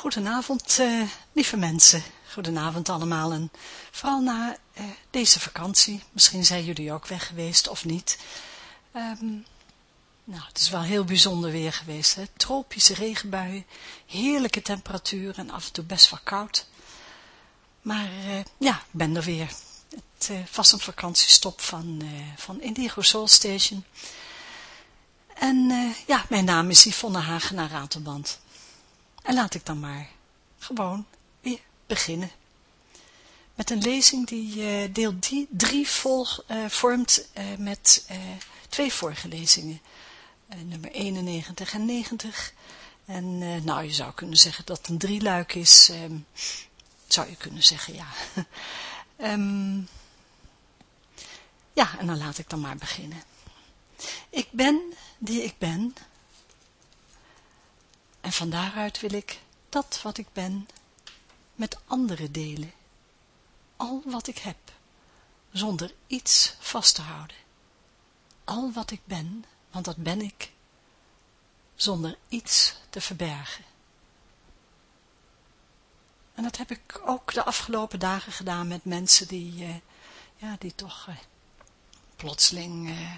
Goedenavond, uh, lieve mensen. Goedenavond allemaal en vooral na uh, deze vakantie. Misschien zijn jullie ook weg geweest of niet. Um, nou, het is wel heel bijzonder weer geweest. Hè? Tropische regenbuien, heerlijke temperatuur en af en toe best wel koud. Maar uh, ja, ik ben er weer. Het was een vakantiestop van, van Indigo Soul Station. En ja, mijn naam is Yvonne Hagenaar Ratelband. En laat ik dan maar gewoon weer beginnen. Met een lezing die uh, deel 3 volg, uh, vormt uh, met twee vorige lezingen. nummer 91 en 90. En nou, je zou kunnen zeggen dat het een drieluik is. Um, zou je kunnen zeggen, ja. um, ja, en dan laat ik dan maar beginnen. Ik ben die ik ben en van daaruit wil ik dat wat ik ben met anderen delen. Al wat ik heb, zonder iets vast te houden. Al wat ik ben, want dat ben ik, zonder iets te verbergen. En dat heb ik ook de afgelopen dagen gedaan met mensen die, uh, ja, die toch uh, plotseling uh,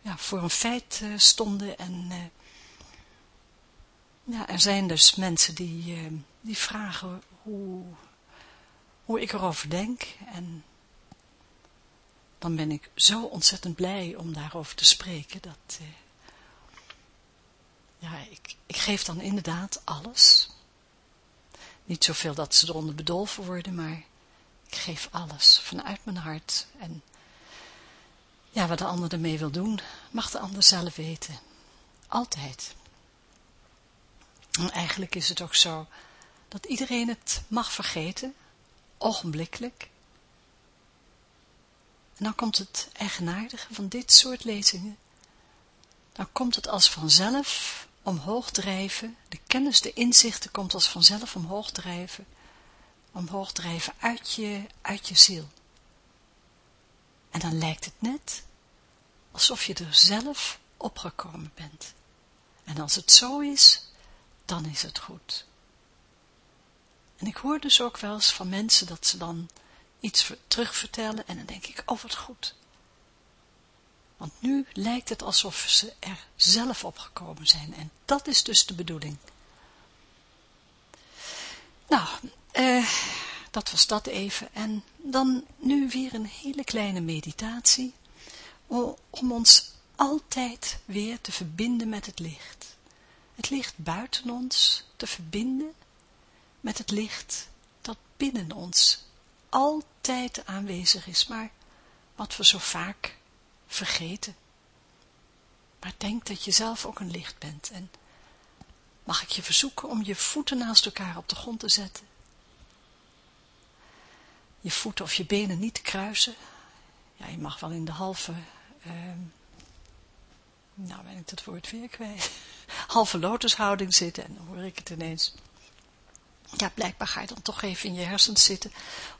ja, voor een feit stonden en ja, er zijn dus mensen die, uh, die vragen hoe, hoe ik erover denk. En dan ben ik zo ontzettend blij om daarover te spreken. Dat, uh, ja, ik, ik geef dan inderdaad alles. Niet zoveel dat ze eronder bedolven worden, maar ik geef alles vanuit mijn hart. En ja, wat de ander ermee wil doen, mag de ander zelf weten. Altijd. En eigenlijk is het ook zo dat iedereen het mag vergeten, ogenblikkelijk. En dan komt het eigenaardige van dit soort lezingen. Dan komt het als vanzelf omhoog drijven, de kennis, de inzichten komt als vanzelf omhoog drijven, omhoog drijven uit je, uit je ziel. En dan lijkt het net alsof je er zelf opgekomen bent. En als het zo is, dan is het goed. En ik hoor dus ook wel eens van mensen dat ze dan iets terugvertellen en dan denk ik, oh wat goed. Want nu lijkt het alsof ze er zelf op gekomen zijn en dat is dus de bedoeling. Nou, eh, dat was dat even. En dan nu weer een hele kleine meditatie om ons altijd weer te verbinden met het licht het licht buiten ons te verbinden met het licht dat binnen ons altijd aanwezig is, maar wat we zo vaak vergeten. Maar denk dat je zelf ook een licht bent en mag ik je verzoeken om je voeten naast elkaar op de grond te zetten. Je voeten of je benen niet te kruisen. Ja, je mag wel in de halve, uh, nou ben ik dat woord weer kwijt halve lotushouding zitten en dan hoor ik het ineens. Ja, blijkbaar ga je dan toch even in je hersens zitten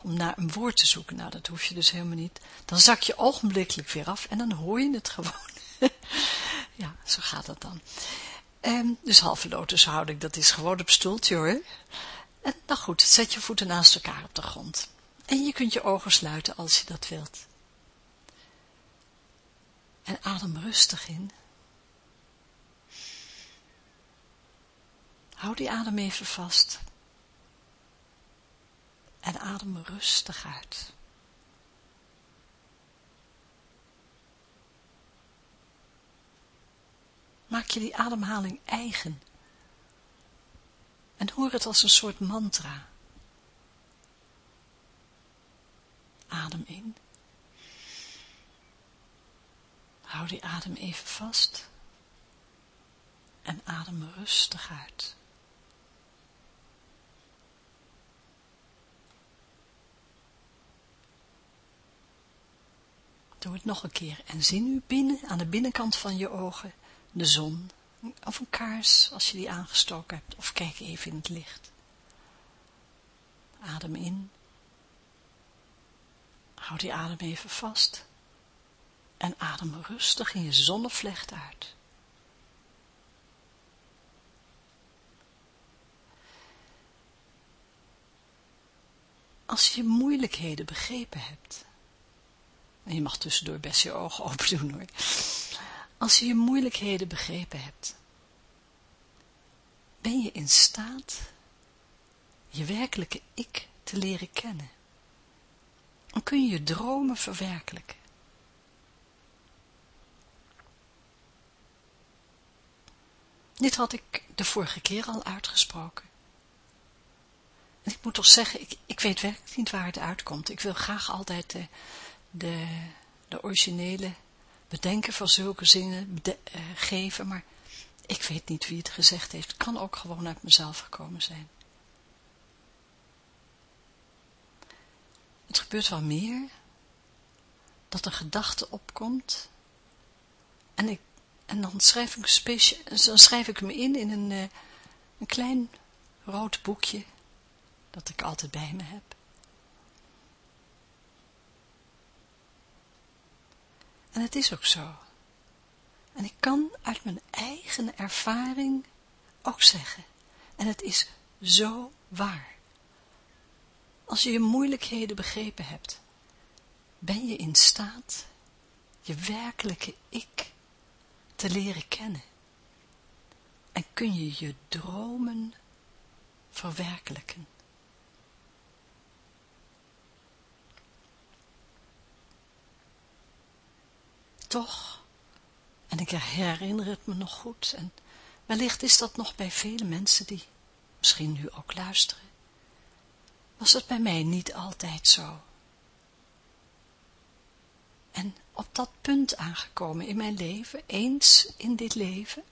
om naar een woord te zoeken. Nou, dat hoef je dus helemaal niet. Dan zak je ogenblikkelijk weer af en dan hoor je het gewoon. ja, zo gaat dat dan. Um, dus halve lotushouding, dat is gewoon op stoeltje hoor. En nou goed, zet je voeten naast elkaar op de grond. En je kunt je ogen sluiten als je dat wilt. En adem rustig in. Houd die adem even vast. En adem rustig uit. Maak je die ademhaling eigen. En hoor het als een soort mantra. Adem in. Hou die adem even vast. En adem rustig uit. Doe het nog een keer en zie nu binnen, aan de binnenkant van je ogen, de zon of een kaars als je die aangestoken hebt. Of kijk even in het licht. Adem in. houd die adem even vast. En adem rustig in je zonnevlecht uit. Als je moeilijkheden begrepen hebt, en je mag tussendoor best je ogen open doen hoor, als je je moeilijkheden begrepen hebt, ben je in staat je werkelijke ik te leren kennen. Dan kun je je dromen verwerkelijken. Dit had ik de vorige keer al uitgesproken. En ik moet toch zeggen, ik, ik weet werkelijk niet waar het uitkomt. Ik wil graag altijd de, de, de originele bedenken van zulke zinnen uh, geven, maar ik weet niet wie het gezegd heeft. Het kan ook gewoon uit mezelf gekomen zijn. Het gebeurt wel meer, dat een gedachte opkomt, en, ik, en dan, schrijf ik dan schrijf ik in in een, uh, een klein rood boekje, dat ik altijd bij me heb. En het is ook zo. En ik kan uit mijn eigen ervaring ook zeggen. En het is zo waar. Als je je moeilijkheden begrepen hebt, ben je in staat je werkelijke ik te leren kennen. En kun je je dromen verwerkelijken. Toch, en ik herinner het me nog goed, en wellicht is dat nog bij vele mensen die misschien nu ook luisteren, was het bij mij niet altijd zo. En op dat punt aangekomen in mijn leven, eens in dit leven,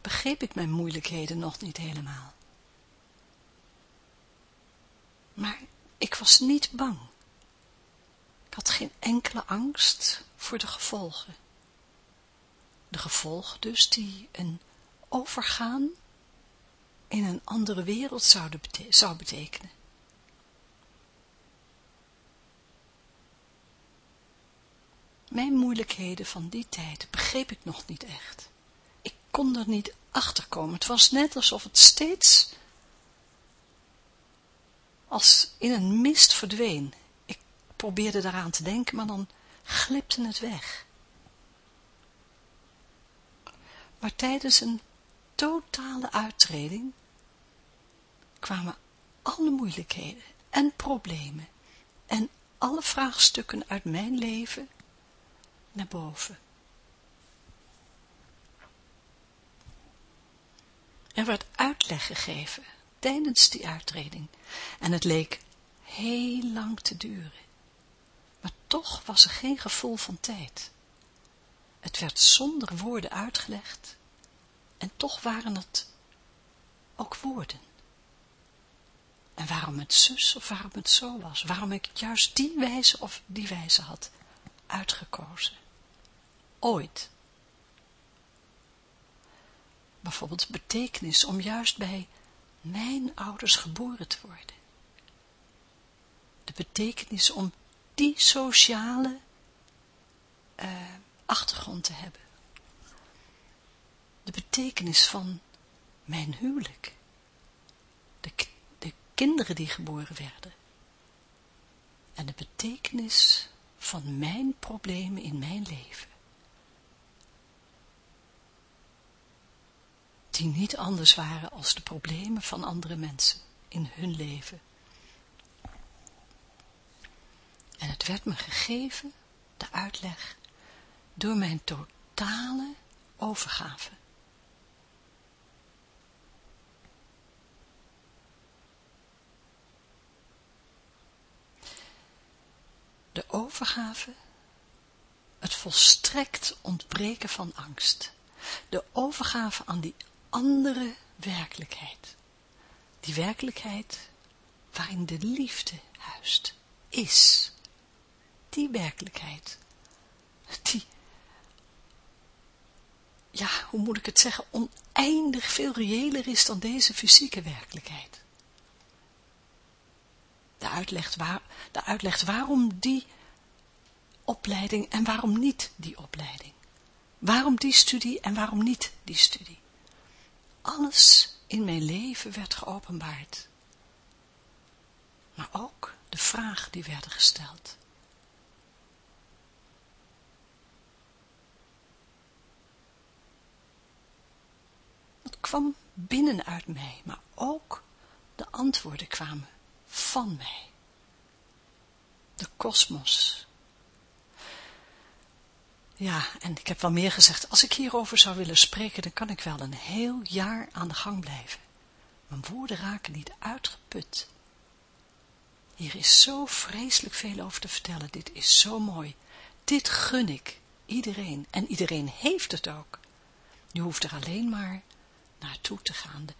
begreep ik mijn moeilijkheden nog niet helemaal. Maar ik was niet bang. Geen enkele angst voor de gevolgen. De gevolgen dus die een overgaan in een andere wereld zou betekenen. Mijn moeilijkheden van die tijd begreep ik nog niet echt. Ik kon er niet achter komen. Het was net alsof het steeds als in een mist verdween. Probeerde daaraan te denken, maar dan glipte het weg. Maar tijdens een totale uittreding kwamen alle moeilijkheden en problemen en alle vraagstukken uit mijn leven naar boven. Er werd uitleg gegeven tijdens die uittreding en het leek heel lang te duren. Maar toch was er geen gevoel van tijd. Het werd zonder woorden uitgelegd en toch waren het ook woorden. En waarom het zus of waarom het zo was, waarom ik juist die wijze of die wijze had uitgekozen. Ooit. Bijvoorbeeld betekenis om juist bij mijn ouders geboren te worden. De betekenis om die sociale uh, achtergrond te hebben. De betekenis van mijn huwelijk. De, de kinderen die geboren werden. En de betekenis van mijn problemen in mijn leven. Die niet anders waren als de problemen van andere mensen in hun leven. En het werd me gegeven, de uitleg, door mijn totale overgave. De overgave, het volstrekt ontbreken van angst. De overgave aan die andere werkelijkheid. Die werkelijkheid waarin de liefde huist, is. Die werkelijkheid, die ja, hoe moet ik het zeggen, oneindig veel reëler is dan deze fysieke werkelijkheid. De uitleg, waar, de uitleg waarom die opleiding en waarom niet die opleiding. Waarom die studie en waarom niet die studie. Alles in mijn leven werd geopenbaard. maar ook de vragen die werden gesteld. Kwam binnenuit mij, maar ook de antwoorden kwamen van mij. De kosmos. Ja, en ik heb wel meer gezegd, als ik hierover zou willen spreken, dan kan ik wel een heel jaar aan de gang blijven. Mijn woorden raken niet uitgeput. Hier is zo vreselijk veel over te vertellen, dit is zo mooi. Dit gun ik iedereen, en iedereen heeft het ook. Je hoeft er alleen maar naartoe te gaan, de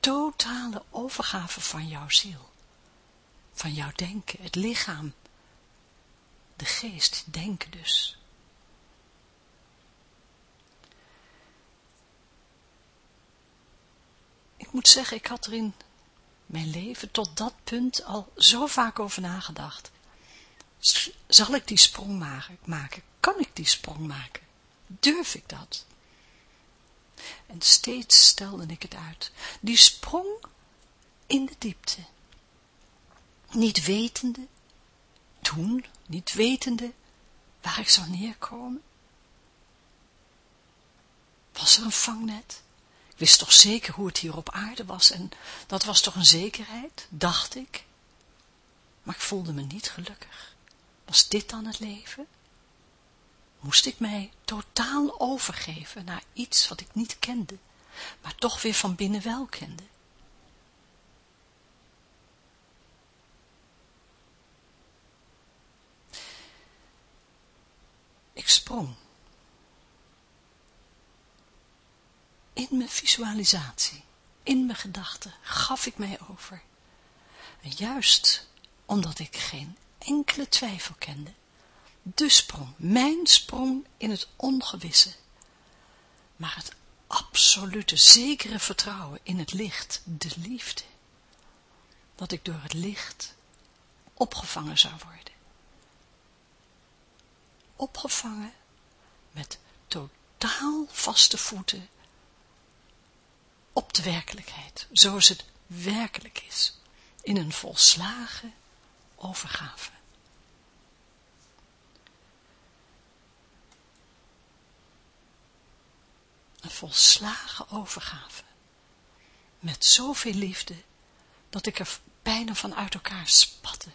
totale overgave van jouw ziel, van jouw denken, het lichaam, de geest, denken dus. Ik moet zeggen, ik had er in mijn leven tot dat punt al zo vaak over nagedacht. Zal ik die sprong maken? Kan ik die sprong maken? Durf ik dat? En steeds stelde ik het uit. Die sprong in de diepte. Niet wetende, toen, niet wetende waar ik zou neerkomen. Was er een vangnet? Ik wist toch zeker hoe het hier op aarde was en dat was toch een zekerheid, dacht ik. Maar ik voelde me niet gelukkig. Was dit dan het leven? Moest ik mij totaal overgeven naar iets wat ik niet kende, maar toch weer van binnen wel kende. Ik sprong. In mijn visualisatie, in mijn gedachten, gaf ik mij over. En juist omdat ik geen enkele twijfel kende, de sprong, mijn sprong in het ongewisse, maar het absolute, zekere vertrouwen in het licht, de liefde, dat ik door het licht opgevangen zou worden. Opgevangen met totaal vaste voeten op de werkelijkheid, zoals het werkelijk is, in een volslagen overgave. Een volslagen overgave. Met zoveel liefde, dat ik er bijna van uit elkaar spatte.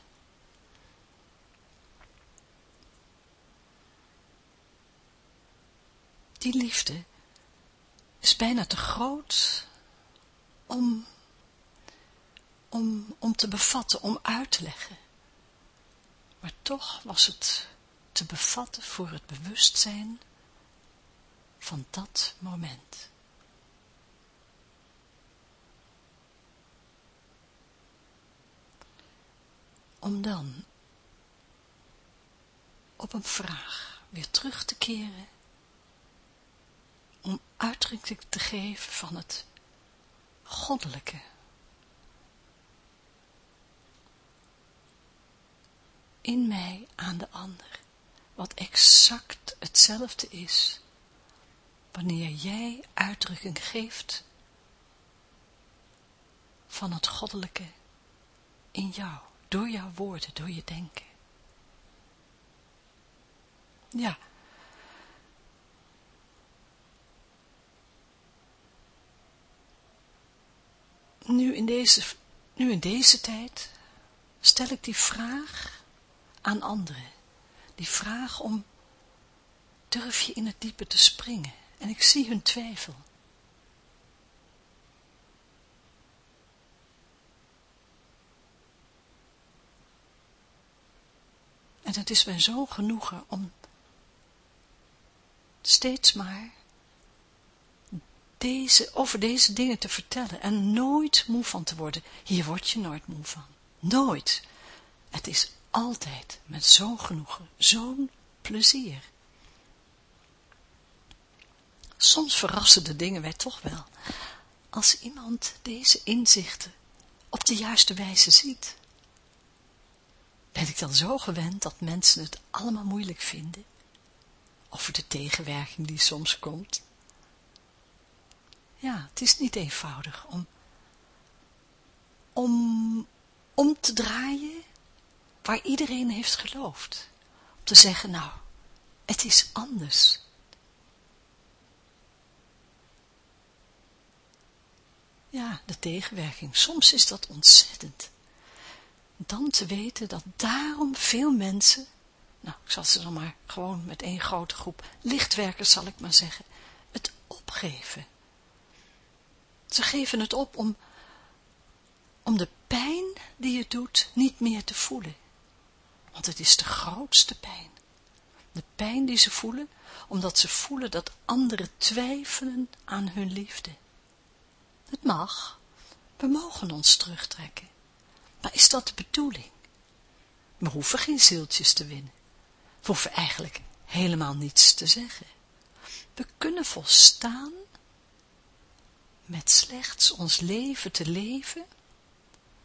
Die liefde is bijna te groot om, om, om te bevatten, om uit te leggen. Maar toch was het te bevatten voor het bewustzijn van dat moment. Om dan op een vraag weer terug te keren, om uitdrukking te geven van het goddelijke. In mij aan de ander, wat exact hetzelfde is wanneer jij uitdrukking geeft van het goddelijke in jou, door jouw woorden, door je denken. Ja. Nu in deze, nu in deze tijd stel ik die vraag aan anderen. Die vraag om, durf je in het diepe te springen? En ik zie hun twijfel. En het is mij zo genoegen om steeds maar deze, over deze dingen te vertellen en nooit moe van te worden. Hier word je nooit moe van. Nooit. Het is altijd met zo'n genoegen, zo'n plezier. Soms verrassen de dingen wij toch wel, als iemand deze inzichten op de juiste wijze ziet. Ben ik dan zo gewend dat mensen het allemaal moeilijk vinden? Over de tegenwerking die soms komt? Ja, het is niet eenvoudig om, om om te draaien waar iedereen heeft geloofd. Om te zeggen, nou, het is anders. Ja, de tegenwerking. Soms is dat ontzettend. Dan te weten dat daarom veel mensen, nou, ik zal ze dan maar gewoon met één grote groep lichtwerkers, zal ik maar zeggen, het opgeven. Ze geven het op om, om de pijn die het doet niet meer te voelen. Want het is de grootste pijn. De pijn die ze voelen, omdat ze voelen dat anderen twijfelen aan hun liefde. Het mag, we mogen ons terugtrekken. Maar is dat de bedoeling? We hoeven geen zieltjes te winnen. We hoeven eigenlijk helemaal niets te zeggen. We kunnen volstaan met slechts ons leven te leven,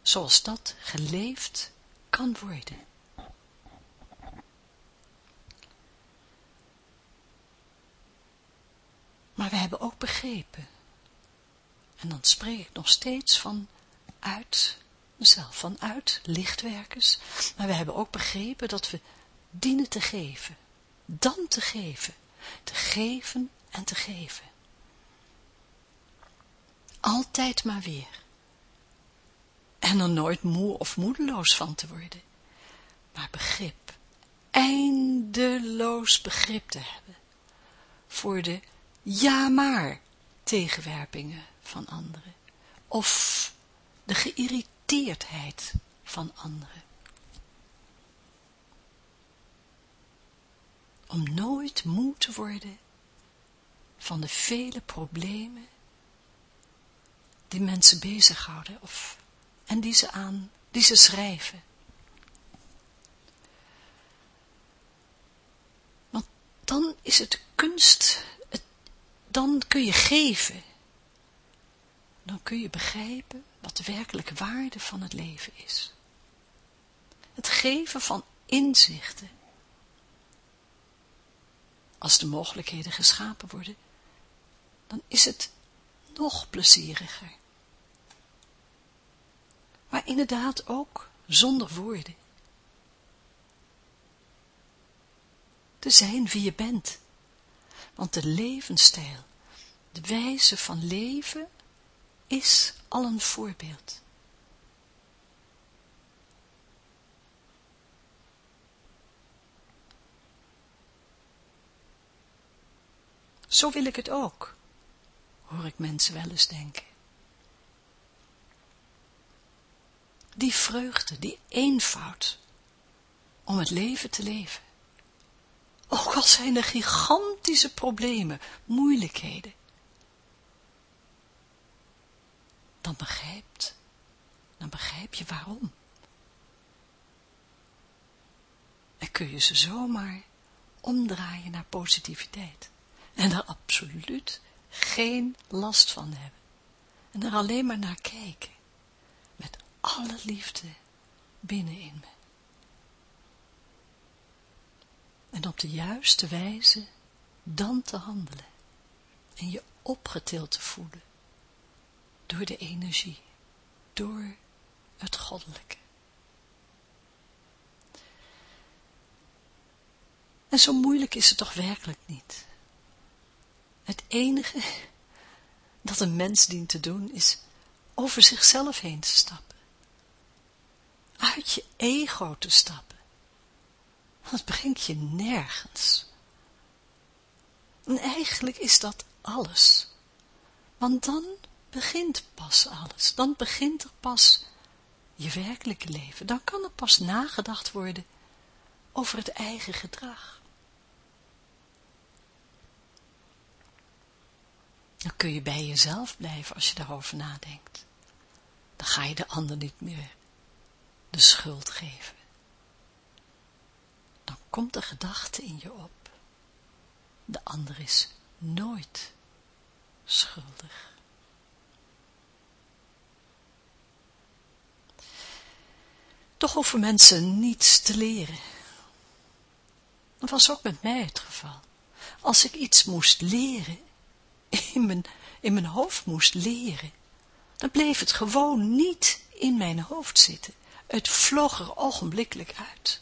zoals dat geleefd kan worden. Maar we hebben ook begrepen, en dan spreek ik nog steeds van uit mezelf, vanuit lichtwerkers, maar we hebben ook begrepen dat we dienen te geven, dan te geven, te geven en te geven. Altijd maar weer. En er nooit moe of moedeloos van te worden, maar begrip, eindeloos begrip te hebben voor de ja maar tegenwerpingen van anderen of de geïrriteerdheid van anderen. Om nooit moe te worden van de vele problemen die mensen bezighouden of, en die ze aan, die ze schrijven. Want dan is het kunst, het, dan kun je geven. Dan kun je begrijpen wat de werkelijke waarde van het leven is. Het geven van inzichten. Als de mogelijkheden geschapen worden, dan is het nog plezieriger maar inderdaad ook zonder woorden. Te zijn wie je bent, want de levensstijl, de wijze van leven, is al een voorbeeld. Zo wil ik het ook, hoor ik mensen wel eens denken. die vreugde, die eenvoud, om het leven te leven. Ook al zijn er gigantische problemen, moeilijkheden. Dan begrijpt, dan begrijp je waarom. En kun je ze zomaar omdraaien naar positiviteit. En er absoluut geen last van hebben. En er alleen maar naar kijken alle liefde binnenin me. En op de juiste wijze dan te handelen en je opgetild te voelen door de energie, door het goddelijke. En zo moeilijk is het toch werkelijk niet. Het enige dat een mens dient te doen is over zichzelf heen te stappen uit je ego te stappen. Want het brengt je nergens. En eigenlijk is dat alles. Want dan begint pas alles. Dan begint er pas je werkelijke leven. Dan kan er pas nagedacht worden over het eigen gedrag. Dan kun je bij jezelf blijven als je daarover nadenkt. Dan ga je de ander niet meer de schuld geven. Dan komt de gedachte in je op. De ander is nooit schuldig. Toch hoeven mensen niets te leren. Dat was ook met mij het geval. Als ik iets moest leren, in mijn, in mijn hoofd moest leren, dan bleef het gewoon niet in mijn hoofd zitten. Het vloog er ogenblikkelijk uit.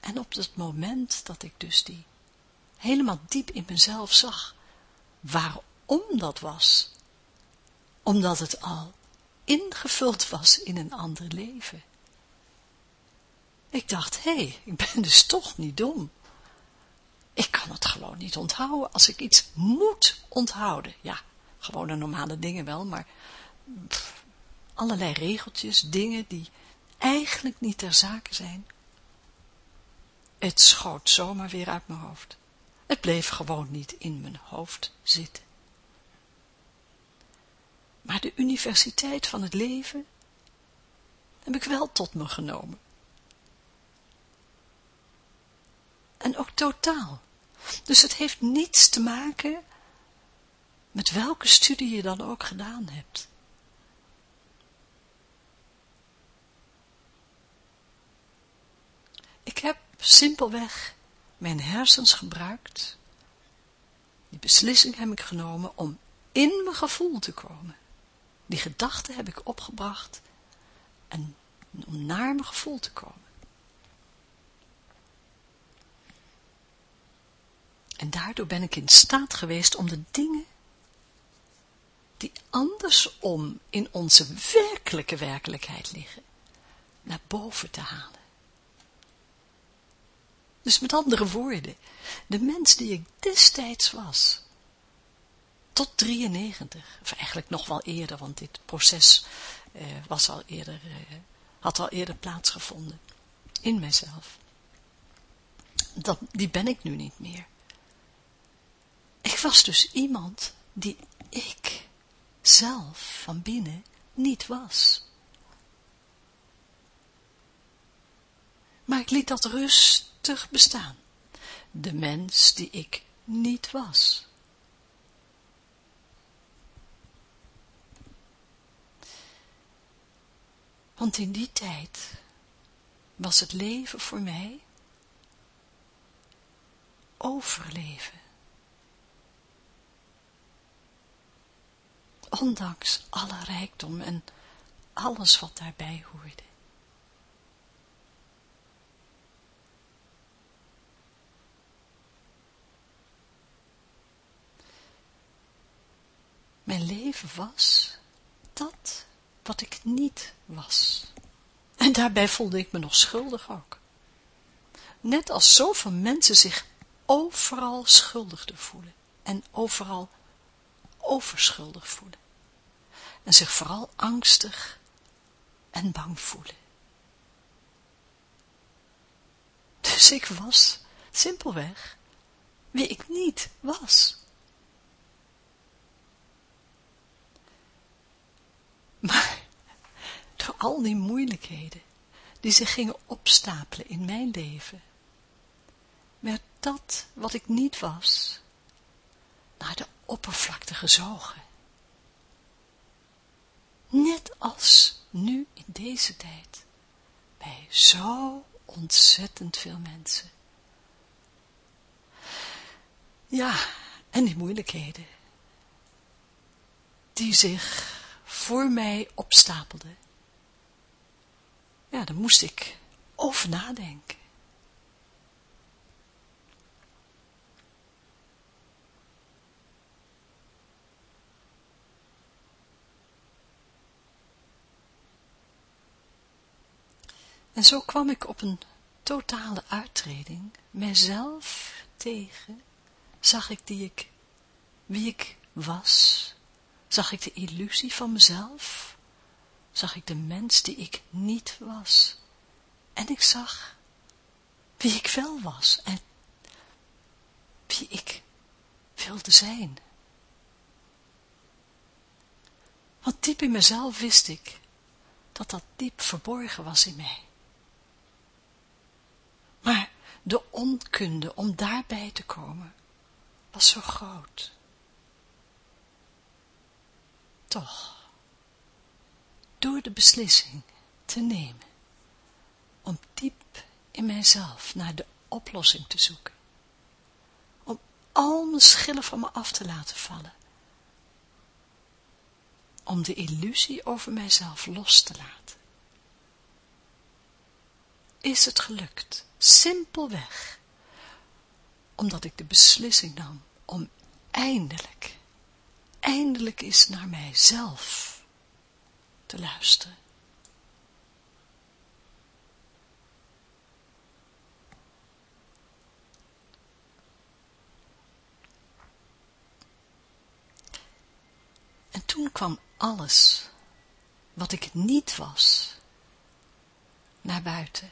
En op het moment dat ik dus die helemaal diep in mezelf zag, waarom dat was, omdat het al ingevuld was in een ander leven. Ik dacht, hé, hey, ik ben dus toch niet dom. Ik kan het gewoon niet onthouden als ik iets moet onthouden. Ja, gewone normale dingen wel, maar allerlei regeltjes, dingen die eigenlijk niet ter zake zijn. Het schoot zomaar weer uit mijn hoofd. Het bleef gewoon niet in mijn hoofd zitten. Maar de universiteit van het leven heb ik wel tot me genomen. En ook totaal. Dus het heeft niets te maken met welke studie je dan ook gedaan hebt. Ik heb simpelweg mijn hersens gebruikt. Die beslissing heb ik genomen om in mijn gevoel te komen. Die gedachte heb ik opgebracht om naar mijn gevoel te komen. En daardoor ben ik in staat geweest om de dingen die andersom in onze werkelijke werkelijkheid liggen, naar boven te halen. Dus met andere woorden, de mens die ik destijds was, tot 93, of eigenlijk nog wel eerder, want dit proces eh, was al eerder, eh, had al eerder plaatsgevonden in mijzelf. Dat, die ben ik nu niet meer. Ik was dus iemand die ik zelf van binnen niet was. Maar ik liet dat rustig bestaan. De mens die ik niet was. Want in die tijd was het leven voor mij overleven. ondanks alle rijkdom en alles wat daarbij hoorde. Mijn leven was dat wat ik niet was. En daarbij voelde ik me nog schuldig ook. Net als zoveel mensen zich overal schuldig voelen en overal overschuldig voelen. En zich vooral angstig en bang voelen. Dus ik was simpelweg wie ik niet was. Maar al die moeilijkheden die zich gingen opstapelen in mijn leven, werd dat wat ik niet was, naar de oppervlakte gezogen. Net als nu in deze tijd, bij zo ontzettend veel mensen. Ja, en die moeilijkheden, die zich voor mij opstapelden. Ja, daar moest ik over nadenken. En zo kwam ik op een totale uittreding, mijzelf tegen, zag ik die ik, wie ik was, zag ik de illusie van mezelf, zag ik de mens die ik niet was, en ik zag wie ik wel was en wie ik wilde zijn. Want diep in mezelf wist ik dat dat diep verborgen was in mij. Maar de onkunde om daarbij te komen, was zo groot. Toch, door de beslissing te nemen, om diep in mijzelf naar de oplossing te zoeken, om al mijn schillen van me af te laten vallen, om de illusie over mijzelf los te laten. Is het gelukt, simpelweg, omdat ik de beslissing nam om eindelijk, eindelijk eens naar mijzelf te luisteren. En toen kwam alles, wat ik niet was, naar buiten.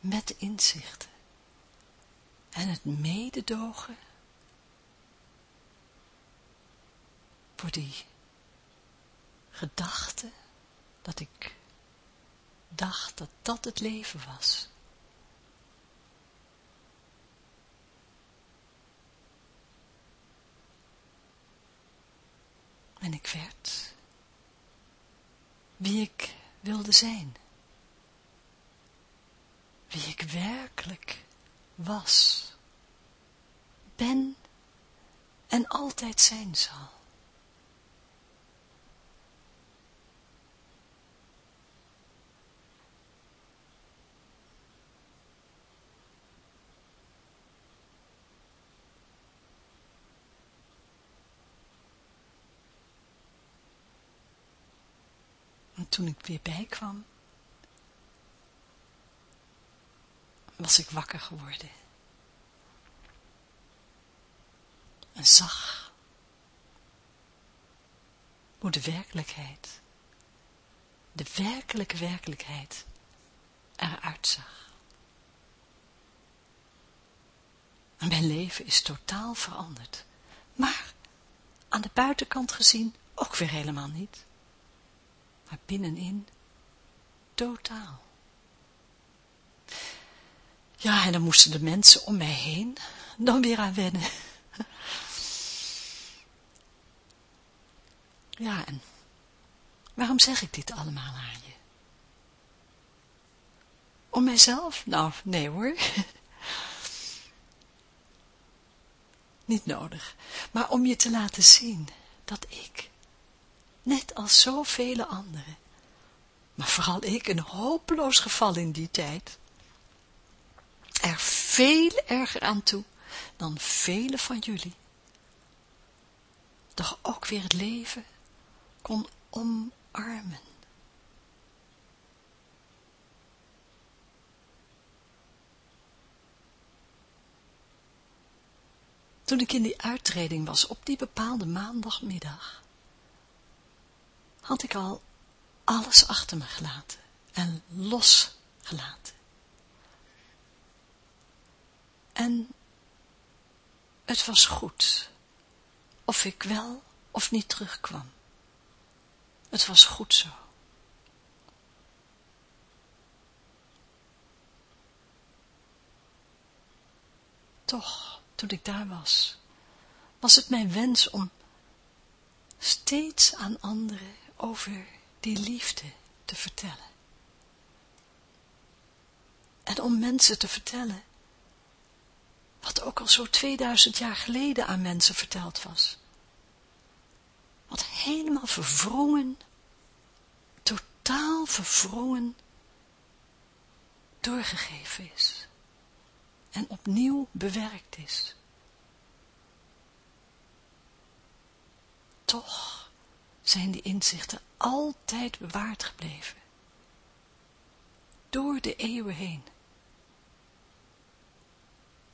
Met inzichten en het mededogen voor die gedachte dat ik dacht dat dat het leven was. En ik werd wie ik wilde zijn. Wie ik werkelijk was, ben en altijd zijn zal. En toen ik weer bijkwam, was ik wakker geworden. En zag hoe de werkelijkheid, de werkelijke werkelijkheid eruit zag. En mijn leven is totaal veranderd. Maar aan de buitenkant gezien ook weer helemaal niet maar binnenin totaal. Ja, en dan moesten de mensen om mij heen dan weer aan wennen. Ja, en waarom zeg ik dit allemaal aan je? Om mijzelf? Nou, nee hoor. Niet nodig. Maar om je te laten zien dat ik net als zoveel anderen. Maar vooral ik, een hopeloos geval in die tijd, er veel erger aan toe dan vele van jullie. Toch ook weer het leven kon omarmen. Toen ik in die uittreding was op die bepaalde maandagmiddag, had ik al alles achter me gelaten en losgelaten. En het was goed, of ik wel of niet terugkwam. Het was goed zo. Toch, toen ik daar was, was het mijn wens om steeds aan anderen over die liefde te vertellen. En om mensen te vertellen, wat ook al zo 2000 jaar geleden aan mensen verteld was. Wat helemaal verwrongen, totaal verwrongen, doorgegeven is. En opnieuw bewerkt is. Toch zijn die inzichten altijd bewaard gebleven. Door de eeuwen heen.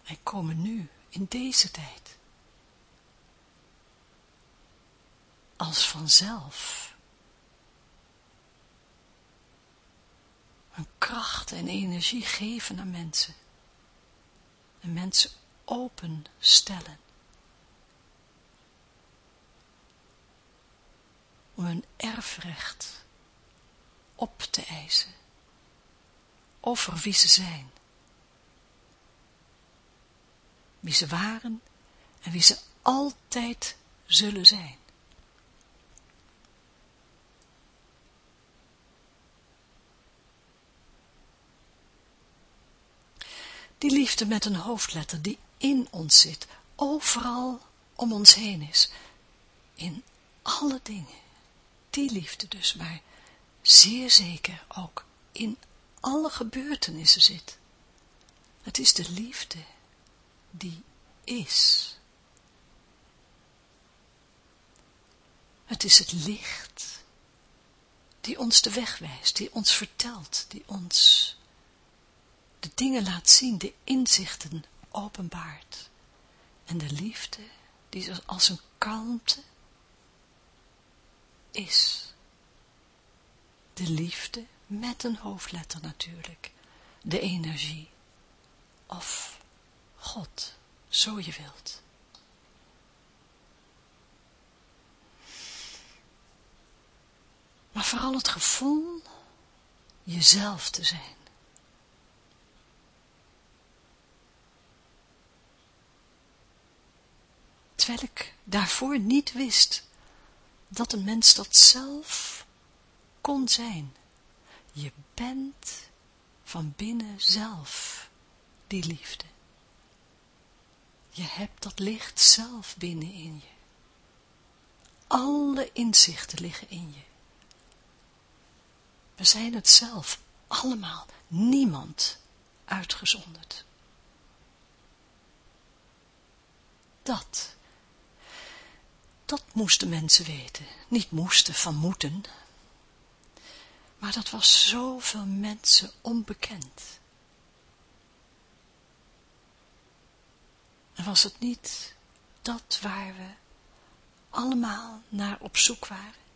En komen nu, in deze tijd, als vanzelf, een kracht en energie geven aan mensen. En mensen openstellen. om hun erfrecht op te eisen over wie ze zijn, wie ze waren en wie ze altijd zullen zijn. Die liefde met een hoofdletter die in ons zit, overal om ons heen is, in alle dingen. Die liefde dus, maar zeer zeker ook in alle gebeurtenissen zit. Het is de liefde die is. Het is het licht die ons de weg wijst, die ons vertelt, die ons de dingen laat zien, de inzichten openbaart. En de liefde die als een kalmte is. De liefde met een hoofdletter natuurlijk. De energie. Of God, zo je wilt. Maar vooral het gevoel jezelf te zijn. Terwijl ik daarvoor niet wist dat een mens dat zelf kon zijn. Je bent van binnen zelf die liefde. Je hebt dat licht zelf binnen in je. Alle inzichten liggen in je. We zijn het zelf, allemaal, niemand uitgezonderd. Dat, dat moesten mensen weten. Niet moesten, van moeten. Maar dat was zoveel mensen onbekend. En was het niet dat waar we allemaal naar op zoek waren?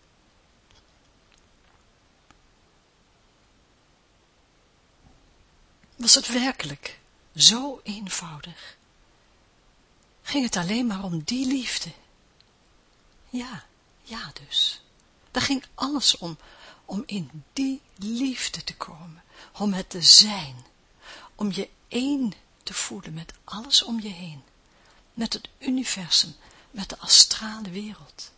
Was het werkelijk zo eenvoudig? Ging het alleen maar om die liefde? Ja, ja dus. Daar ging alles om, om in die liefde te komen, om het te zijn, om je één te voelen met alles om je heen, met het universum, met de astrale wereld,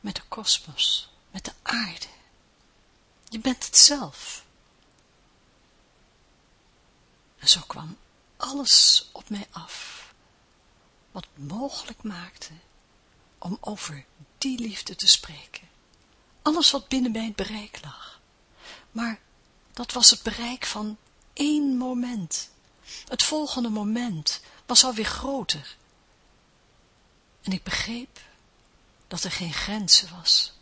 met de kosmos, met de aarde. Je bent het zelf. En zo kwam alles op mij af, wat mogelijk maakte om over die liefde te spreken. Alles wat binnen mijn bereik lag. Maar dat was het bereik van één moment. Het volgende moment was alweer groter. En ik begreep dat er geen grenzen was.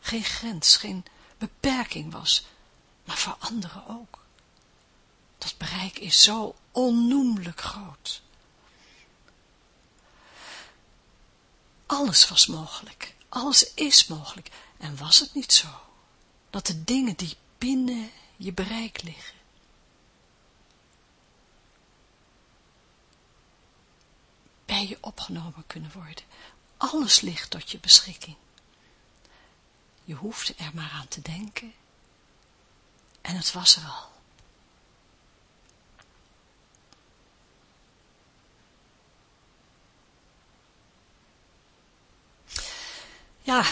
Geen grens, geen beperking was, maar voor anderen ook. Dat bereik is zo onnoemelijk groot. Alles was mogelijk, alles is mogelijk. En was het niet zo, dat de dingen die binnen je bereik liggen, bij je opgenomen kunnen worden. Alles ligt tot je beschikking. Je hoefde er maar aan te denken en het was er al. Ja,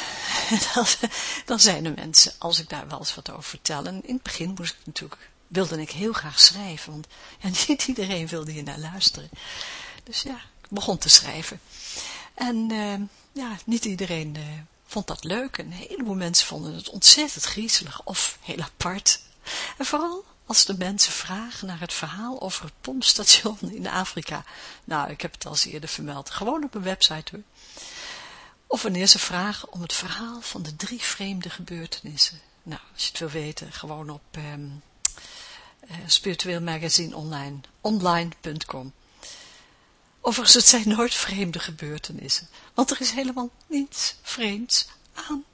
dan zijn er mensen, als ik daar wel eens wat over vertel. En in het begin moest ik natuurlijk, wilde ik heel graag schrijven, want ja, niet iedereen wilde hier naar luisteren. Dus ja, begon te schrijven. En uh, ja, niet iedereen uh, vond dat leuk. En een heleboel mensen vonden het ontzettend griezelig of heel apart. En vooral als de mensen vragen naar het verhaal over het pompstation in Afrika. Nou, ik heb het al eerder vermeld. Gewoon op mijn website hoor. Of wanneer ze vragen om het verhaal van de drie vreemde gebeurtenissen. Nou, als je het wil weten, gewoon op uh, spiritueel magazine online, online.com. Overigens, het zijn nooit vreemde gebeurtenissen, want er is helemaal niets vreemds aan.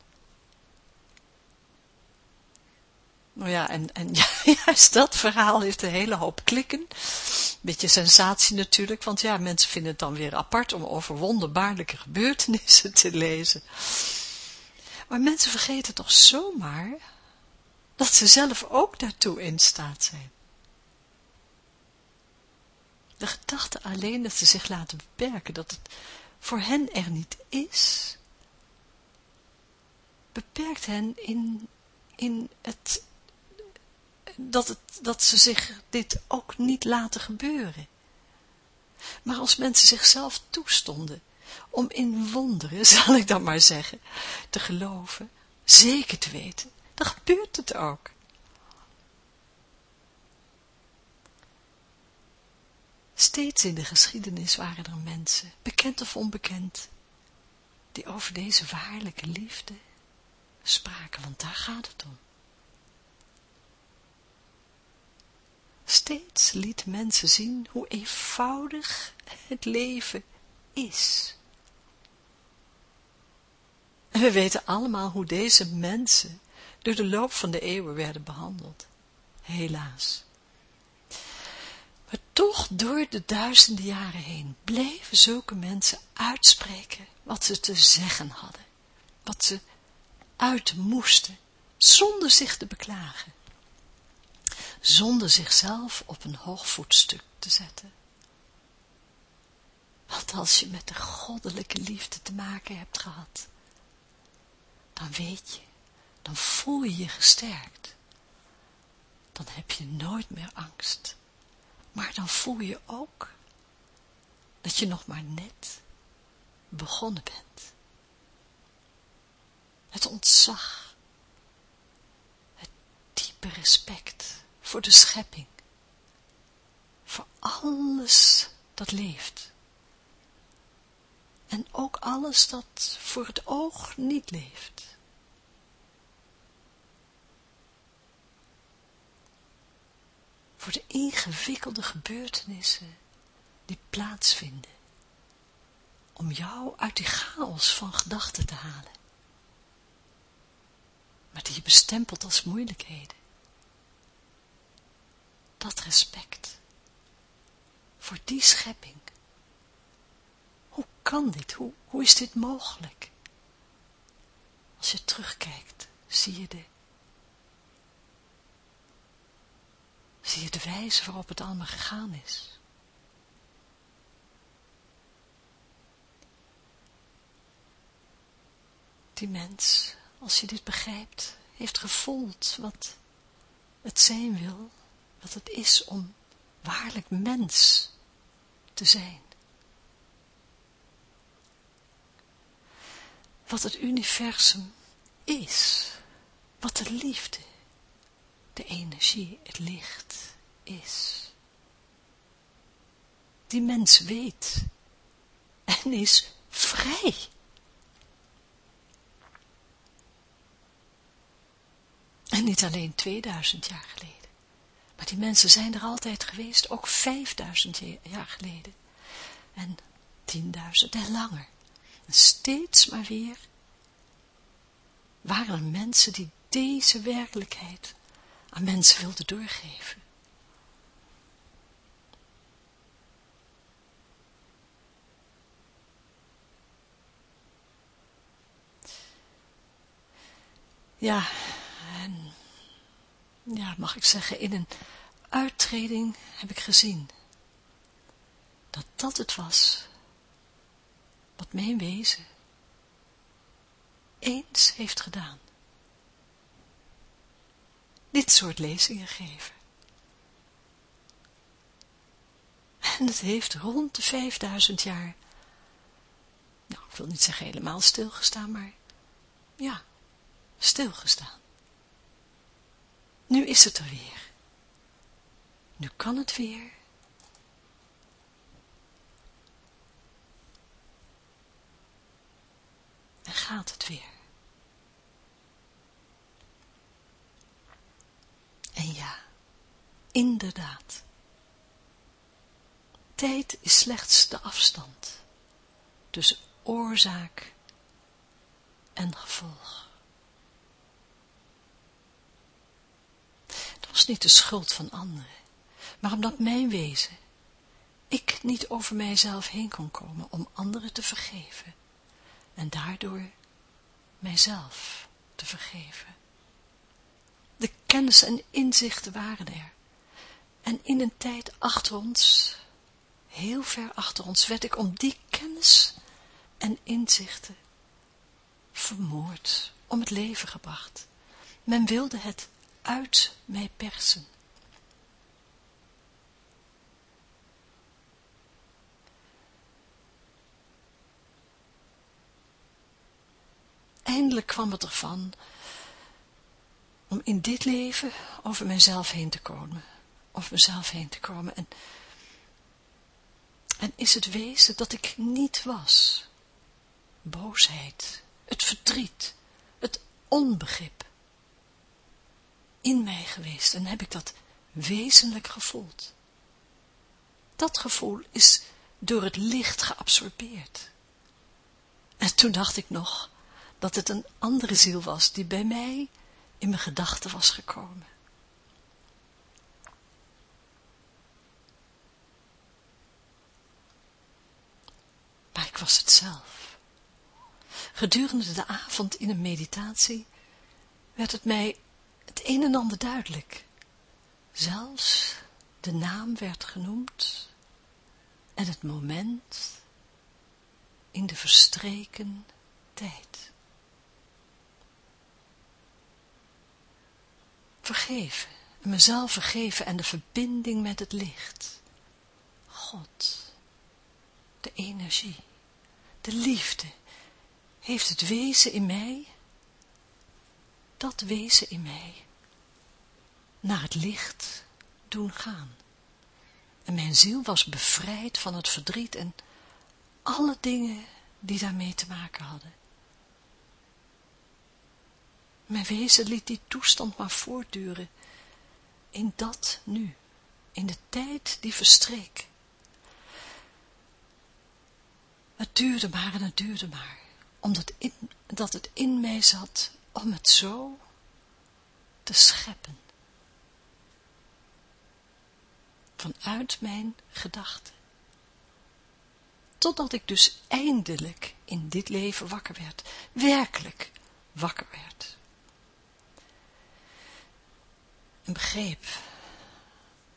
Nou ja, en, en juist dat verhaal heeft een hele hoop klikken. Beetje sensatie natuurlijk, want ja, mensen vinden het dan weer apart om over wonderbaarlijke gebeurtenissen te lezen. Maar mensen vergeten toch zomaar dat ze zelf ook daartoe in staat zijn. De gedachte alleen dat ze zich laten beperken, dat het voor hen er niet is, beperkt hen in, in het dat, het, dat ze zich dit ook niet laten gebeuren. Maar als mensen zichzelf toestonden om in wonderen, zal ik dan maar zeggen, te geloven, zeker te weten, dan gebeurt het ook. Steeds in de geschiedenis waren er mensen, bekend of onbekend, die over deze waarlijke liefde spraken, want daar gaat het om. Steeds liet mensen zien hoe eenvoudig het leven is. En we weten allemaal hoe deze mensen door de loop van de eeuwen werden behandeld. Helaas. Toch door de duizenden jaren heen bleven zulke mensen uitspreken wat ze te zeggen hadden. Wat ze uit moesten, zonder zich te beklagen. Zonder zichzelf op een hoog voetstuk te zetten. Want als je met de goddelijke liefde te maken hebt gehad, dan weet je, dan voel je je gesterkt. Dan heb je nooit meer angst. Maar dan voel je ook dat je nog maar net begonnen bent. Het ontzag, het diepe respect voor de schepping, voor alles dat leeft. En ook alles dat voor het oog niet leeft. Voor de ingewikkelde gebeurtenissen die plaatsvinden. Om jou uit die chaos van gedachten te halen. Maar die je bestempelt als moeilijkheden. Dat respect. Voor die schepping kan dit? Hoe, hoe is dit mogelijk? Als je terugkijkt, zie je de, zie je de wijze waarop het allemaal gegaan is. Die mens, als je dit begrijpt, heeft gevoeld wat het zijn wil, wat het is om waarlijk mens te zijn. wat het universum is, wat de liefde, de energie, het licht is. Die mens weet en is vrij. En niet alleen 2000 jaar geleden. Maar die mensen zijn er altijd geweest, ook 5000 jaar geleden. En 10.000 en langer. Steeds maar weer waren er mensen die deze werkelijkheid aan mensen wilden doorgeven. Ja, en ja, mag ik zeggen, in een uittreding heb ik gezien dat dat het was wat mijn wezen eens heeft gedaan. Dit soort lezingen geven. En het heeft rond de 5000 jaar, nou, ik wil niet zeggen helemaal stilgestaan, maar ja, stilgestaan. Nu is het er weer. Nu kan het weer. en gaat het weer. En ja, inderdaad. Tijd is slechts de afstand tussen oorzaak en gevolg. Dat was niet de schuld van anderen, maar omdat mijn wezen, ik niet over mijzelf heen kon komen om anderen te vergeven en daardoor mijzelf te vergeven. De kennis en inzichten waren er. En in een tijd achter ons, heel ver achter ons, werd ik om die kennis en inzichten vermoord, om het leven gebracht. Men wilde het uit mij persen. Eindelijk kwam het ervan om in dit leven over mezelf heen te komen, over mezelf heen te komen en, en is het wezen dat ik niet was, boosheid, het verdriet, het onbegrip, in mij geweest en heb ik dat wezenlijk gevoeld. Dat gevoel is door het licht geabsorbeerd. En toen dacht ik nog dat het een andere ziel was die bij mij in mijn gedachten was gekomen. Maar ik was het zelf. Gedurende de avond in een meditatie werd het mij het een en ander duidelijk. Zelfs de naam werd genoemd en het moment in de verstreken tijd. Vergeven, mezelf vergeven en de verbinding met het licht. God, de energie, de liefde, heeft het wezen in mij dat wezen in mij naar het licht doen gaan. En mijn ziel was bevrijd van het verdriet en alle dingen die daarmee te maken hadden. Mijn wezen liet die toestand maar voortduren in dat nu, in de tijd die verstreek. Het duurde maar en het duurde maar, omdat in, dat het in mij zat om het zo te scheppen. Vanuit mijn gedachten. Totdat ik dus eindelijk in dit leven wakker werd. Werkelijk wakker werd. En begreep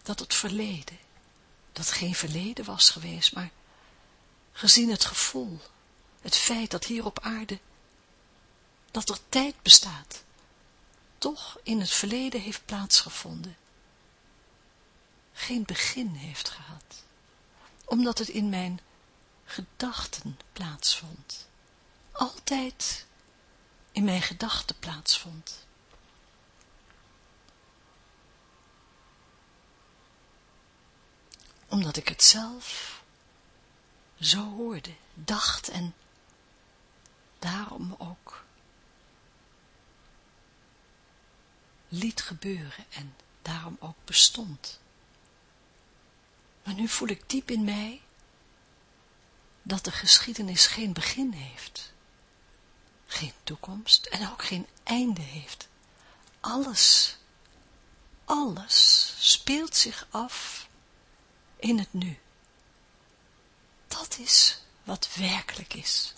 dat het verleden, dat geen verleden was geweest, maar gezien het gevoel, het feit dat hier op aarde dat er tijd bestaat, toch in het verleden heeft plaatsgevonden, geen begin heeft gehad, omdat het in mijn gedachten plaatsvond, altijd in mijn gedachten plaatsvond. Omdat ik het zelf zo hoorde, dacht en daarom ook liet gebeuren en daarom ook bestond. Maar nu voel ik diep in mij dat de geschiedenis geen begin heeft, geen toekomst en ook geen einde heeft. Alles, alles speelt zich af in het nu. Dat is wat werkelijk is.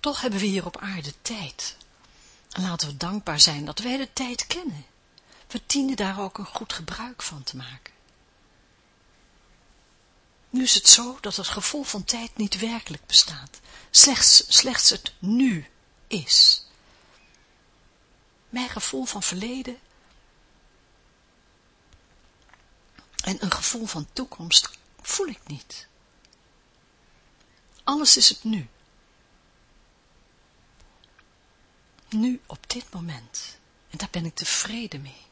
Toch hebben we hier op aarde tijd. En laten we dankbaar zijn dat wij de tijd kennen. We dienen daar ook een goed gebruik van te maken. Nu is het zo dat het gevoel van tijd niet werkelijk bestaat. Slechts, slechts het nu is. Mijn gevoel van verleden en een gevoel van toekomst voel ik niet. Alles is het nu. nu op dit moment. En daar ben ik tevreden mee.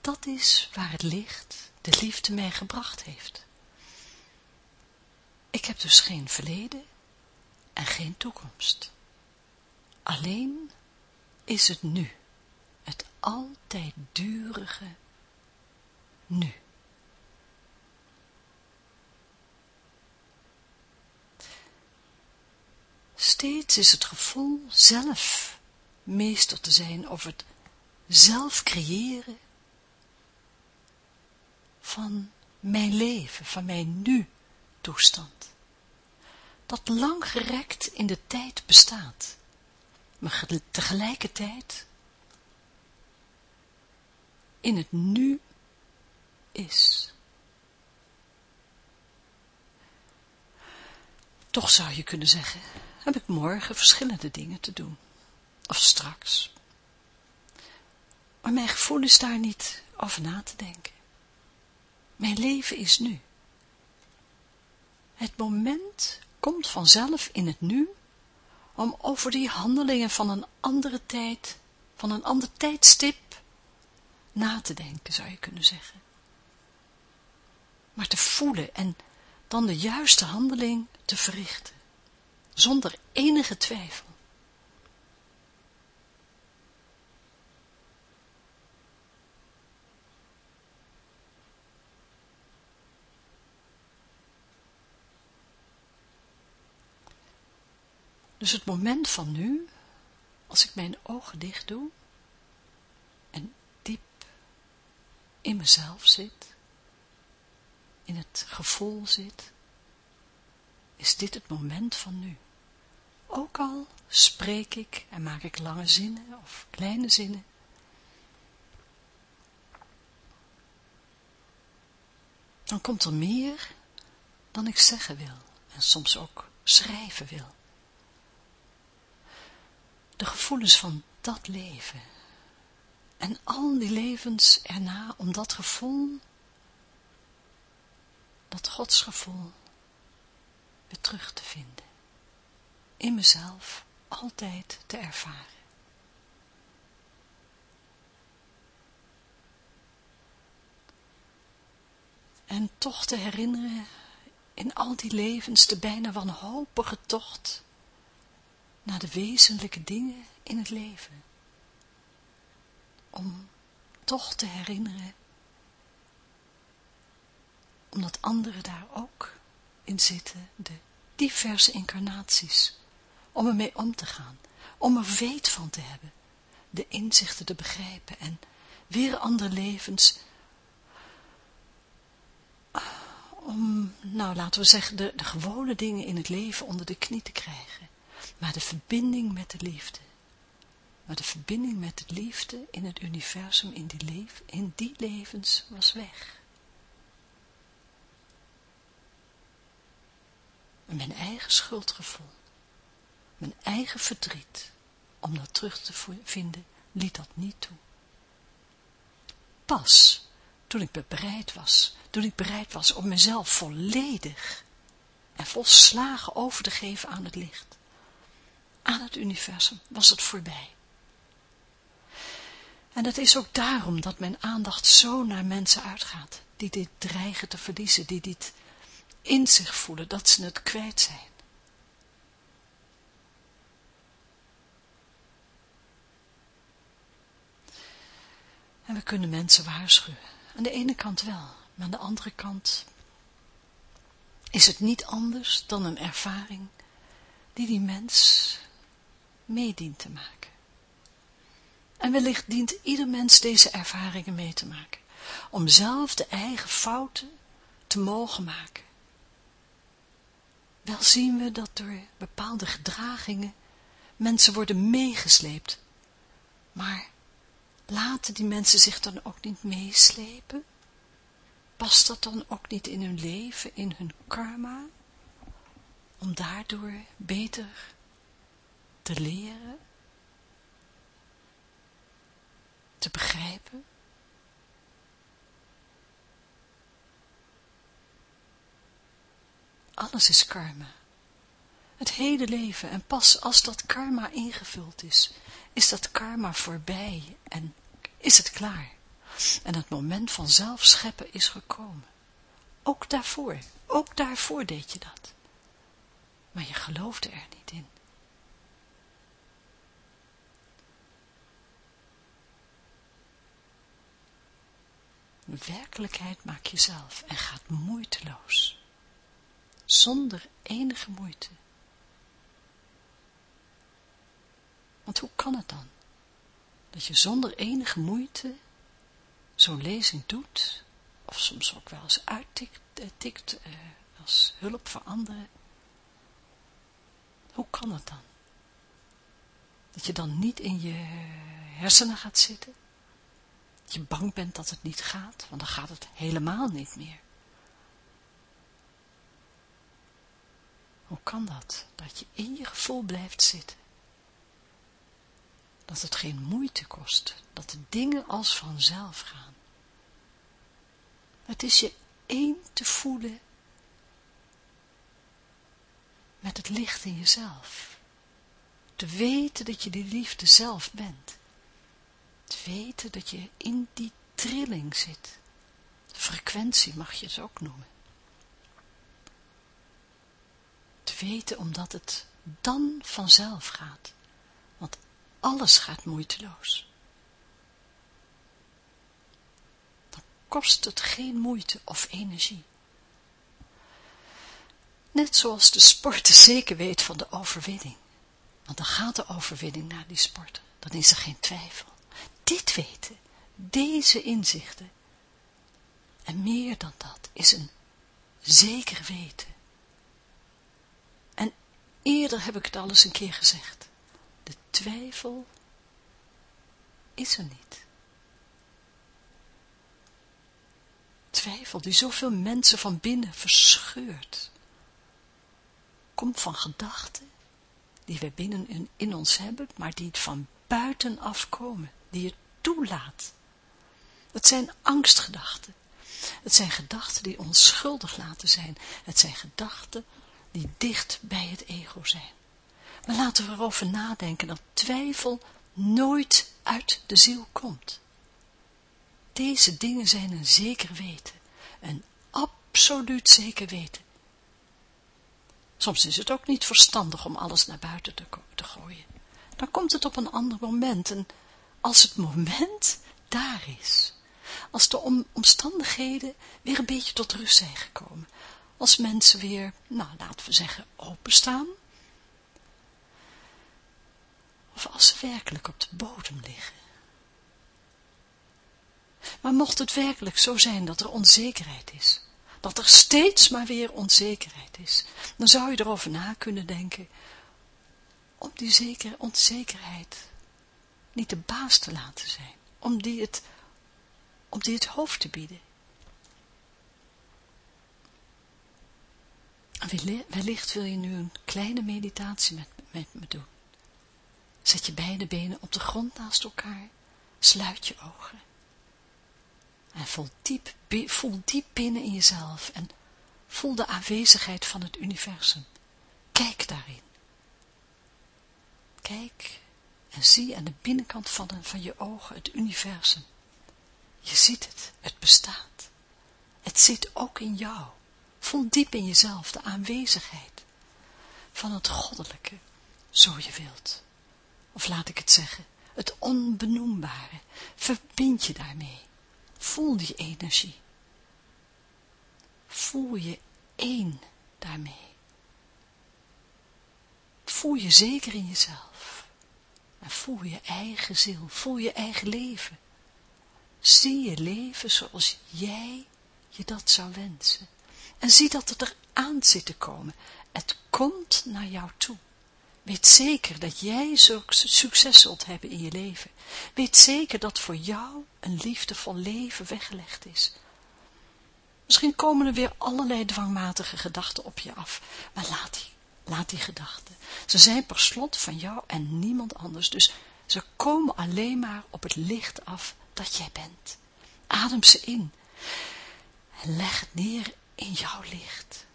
Dat is waar het licht, de liefde mij gebracht heeft. Ik heb dus geen verleden en geen toekomst. Alleen is het nu, het altijd durige nu. Steeds is het gevoel zelf meester te zijn over het zelf creëren van mijn leven, van mijn nu-toestand. Dat langgerekt in de tijd bestaat, maar tegelijkertijd in het nu is. Toch zou je kunnen zeggen, heb ik morgen verschillende dingen te doen. Of straks. Maar mijn gevoel is daar niet over na te denken. Mijn leven is nu. Het moment komt vanzelf in het nu om over die handelingen van een andere tijd, van een ander tijdstip, na te denken, zou je kunnen zeggen. Maar te voelen en dan de juiste handeling te verrichten, zonder enige twijfel. Dus het moment van nu, als ik mijn ogen dicht doe en diep in mezelf zit, in het gevoel zit, is dit het moment van nu. Ook al spreek ik en maak ik lange zinnen of kleine zinnen, dan komt er meer dan ik zeggen wil en soms ook schrijven wil de gevoelens van dat leven. En al die levens erna om dat gevoel, dat godsgevoel, weer terug te vinden. In mezelf altijd te ervaren. En toch te herinneren in al die levens de bijna wanhopige tocht naar de wezenlijke dingen in het leven. Om toch te herinneren, omdat anderen daar ook in zitten, de diverse incarnaties, om ermee om te gaan, om er weet van te hebben, de inzichten te begrijpen en weer andere levens, om, nou laten we zeggen, de, de gewone dingen in het leven onder de knie te krijgen maar de verbinding met de liefde. Maar de verbinding met de liefde in het universum, in die, leef, in die levens, was weg. En mijn eigen schuldgevoel, mijn eigen verdriet, om dat terug te vinden, liet dat niet toe. Pas toen ik bereid was, toen ik bereid was om mezelf volledig en volslagen over te geven aan het licht, aan het universum was het voorbij. En het is ook daarom dat mijn aandacht zo naar mensen uitgaat, die dit dreigen te verliezen, die dit in zich voelen, dat ze het kwijt zijn. En we kunnen mensen waarschuwen. Aan de ene kant wel, maar aan de andere kant is het niet anders dan een ervaring die die mens mee dient te maken. En wellicht dient ieder mens deze ervaringen mee te maken, om zelf de eigen fouten te mogen maken. Wel zien we dat door bepaalde gedragingen mensen worden meegesleept, maar laten die mensen zich dan ook niet meeslepen? Past dat dan ook niet in hun leven, in hun karma? Om daardoor beter te leren, te begrijpen. Alles is karma. Het hele leven en pas als dat karma ingevuld is, is dat karma voorbij en is het klaar. En het moment van zelf scheppen is gekomen. Ook daarvoor, ook daarvoor deed je dat. Maar je geloofde er niet in. Werkelijkheid maak je zelf en gaat moeiteloos. Zonder enige moeite. Want hoe kan het dan? Dat je zonder enige moeite zo'n lezing doet, of soms ook wel eens uittikt eh, eh, als hulp voor anderen. Hoe kan het dan? Dat je dan niet in je hersenen gaat zitten, je bang bent dat het niet gaat, want dan gaat het helemaal niet meer. Hoe kan dat? Dat je in je gevoel blijft zitten. Dat het geen moeite kost. Dat de dingen als vanzelf gaan. Het is je één te voelen met het licht in jezelf. Te weten dat je die liefde zelf bent. Te weten dat je in die trilling zit. Frequentie mag je het ook noemen. Te weten omdat het dan vanzelf gaat. Want alles gaat moeiteloos. Dan kost het geen moeite of energie. Net zoals de sporter zeker weet van de overwinning. Want dan gaat de overwinning naar die sporter. Dan is er geen twijfel. Dit weten, deze inzichten. En meer dan dat is een zeker weten. En eerder heb ik het al eens een keer gezegd. De twijfel is er niet. Twijfel die zoveel mensen van binnen verscheurt komt van gedachten die wij binnen in, ons hebben, maar die van buiten afkomen, die het toelaat. Het zijn angstgedachten. Het zijn gedachten die onschuldig laten zijn. Het zijn gedachten die dicht bij het ego zijn. Maar laten we erover nadenken dat twijfel nooit uit de ziel komt. Deze dingen zijn een zeker weten, een absoluut zeker weten. Soms is het ook niet verstandig om alles naar buiten te, gooien. Dan komt het op een ander moment. En als het moment daar is, als de omstandigheden weer een beetje tot rust zijn gekomen, als mensen weer, nou laten we zeggen, openstaan, of als ze werkelijk op de bodem liggen. Maar mocht het werkelijk zo zijn dat er onzekerheid is, dat er steeds maar weer onzekerheid is, dan zou je erover na kunnen denken, om die zeker, onzekerheid niet de baas te laten zijn, om die het, om die het hoofd te bieden. Wellicht wil je nu een kleine meditatie met, met me doen. Zet je beide benen op de grond naast elkaar, sluit je ogen. En voel diep, voel diep binnen in jezelf en voel de aanwezigheid van het universum. Kijk daarin. Kijk en zie aan de binnenkant van, van je ogen het universum. Je ziet het, het bestaat. Het zit ook in jou. Voel diep in jezelf de aanwezigheid van het goddelijke, zo je wilt. Of laat ik het zeggen, het onbenoembare. Verbind je daarmee. Voel die energie. Voel je één daarmee. Voel je zeker in jezelf. Voel je eigen ziel, voel je eigen leven. Zie je leven zoals jij je dat zou wensen. En zie dat het er aan zit te komen. Het komt naar jou toe. Weet zeker dat jij succes zult hebben in je leven. Weet zeker dat voor jou een liefdevol leven weggelegd is. Misschien komen er weer allerlei dwangmatige gedachten op je af, maar laat die, laat die gedachten. Ze zijn per slot van jou en niemand anders, dus ze komen alleen maar op het licht af dat jij bent. Adem ze in en leg het neer in jouw licht.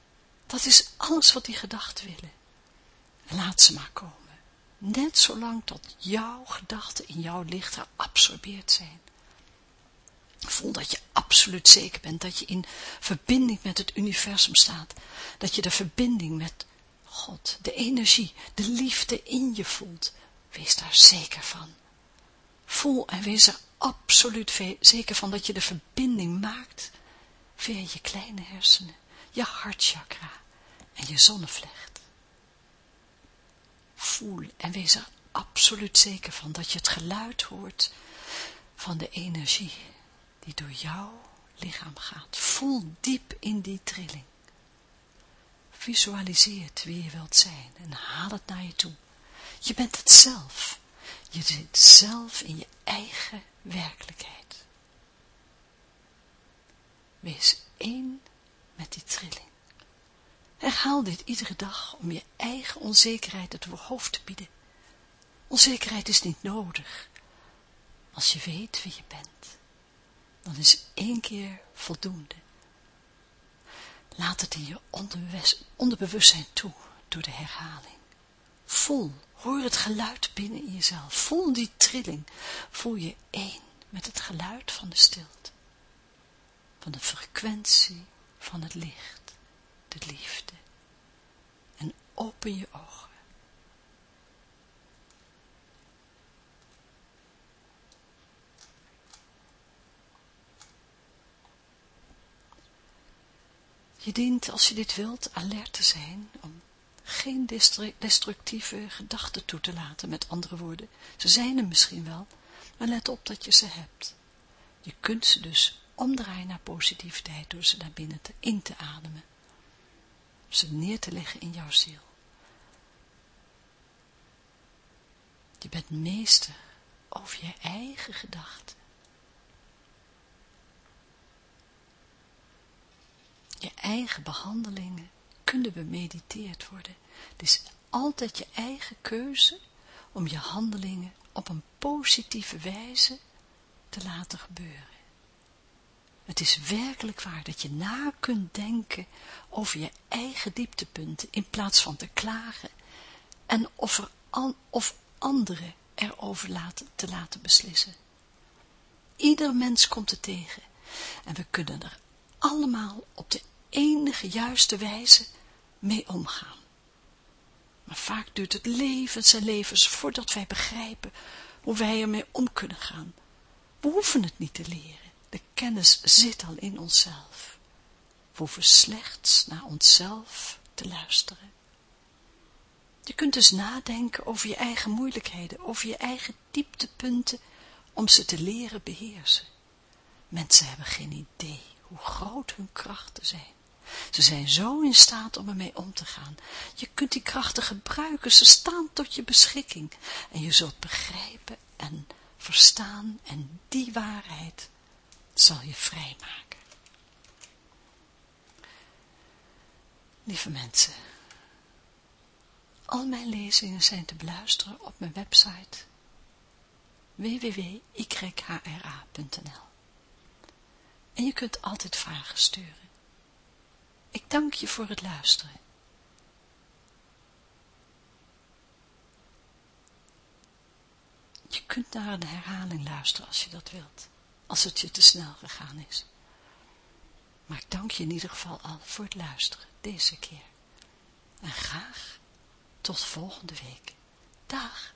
Dat is alles wat die gedachten willen. Laat ze maar komen. Net zolang tot jouw gedachten in jouw licht geabsorbeerd zijn. Voel dat je absoluut zeker bent dat je in verbinding met het universum staat. Dat je de verbinding met God, de energie, de liefde in je voelt. Wees daar zeker van. Voel en wees er absoluut zeker van dat je de verbinding maakt via je kleine hersenen, je hartchakra en je zonnevlecht. Voel en wees er absoluut zeker van dat je het geluid hoort van de energie die door jouw lichaam gaat. Voel diep in die trilling. Visualiseer wie je wilt zijn en haal het naar je toe. Je bent het zelf. Je zit zelf in je eigen werkelijkheid. Wees één met die trilling. Herhaal dit iedere dag om je eigen onzekerheid het hoofd te bieden. Onzekerheid is niet nodig. Als je weet wie je bent, dan is één keer voldoende. Laat het in je onderbewustzijn toe, door de herhaling. Voel, hoor het geluid binnen in jezelf. Voel die trilling. Voel je één met het geluid van de stilte. Van de frequentie van het licht, de liefde. En open je ogen. Je dient, als je dit wilt, alert te zijn om geen destructieve gedachten toe te laten, met andere woorden. Ze zijn er misschien wel, maar let op dat je ze hebt. Je kunt ze dus omdraaien naar positiviteit door ze naar binnen te, in te ademen. Ze neer te leggen in jouw ziel. Je bent meester over je eigen gedachten. Je eigen behandelingen kunnen bemediteerd worden. Het is altijd je eigen keuze om je handelingen op een positieve wijze te laten gebeuren. Het is werkelijk waar dat je na kunt denken over je eigen dieptepunten in plaats van te klagen en of, er an, of anderen erover laten, te laten beslissen. Ieder mens komt er tegen en we kunnen er allemaal op de enige juiste wijze mee omgaan. Maar vaak duurt het levens en levens voordat wij begrijpen hoe wij ermee om kunnen gaan. We hoeven het niet te leren. De kennis zit al in onszelf. We hoeven slechts naar onszelf te luisteren. Je kunt dus nadenken over je eigen moeilijkheden, over je eigen dieptepunten, om ze te leren beheersen. Mensen hebben geen idee hoe groot hun krachten zijn. Ze zijn zo in staat om ermee om te gaan. Je kunt die krachten gebruiken, ze staan tot je beschikking. En je zult begrijpen en verstaan en die waarheid zal je vrijmaken. Lieve mensen, al mijn lezingen zijn te beluisteren op mijn website www.yhra.nl En je kunt altijd vragen sturen. Ik dank je voor het luisteren. Je kunt naar een herhaling luisteren als je dat wilt, als het je te snel gegaan is. Maar ik dank je in ieder geval al voor het luisteren, deze keer. En graag tot volgende week. Dag.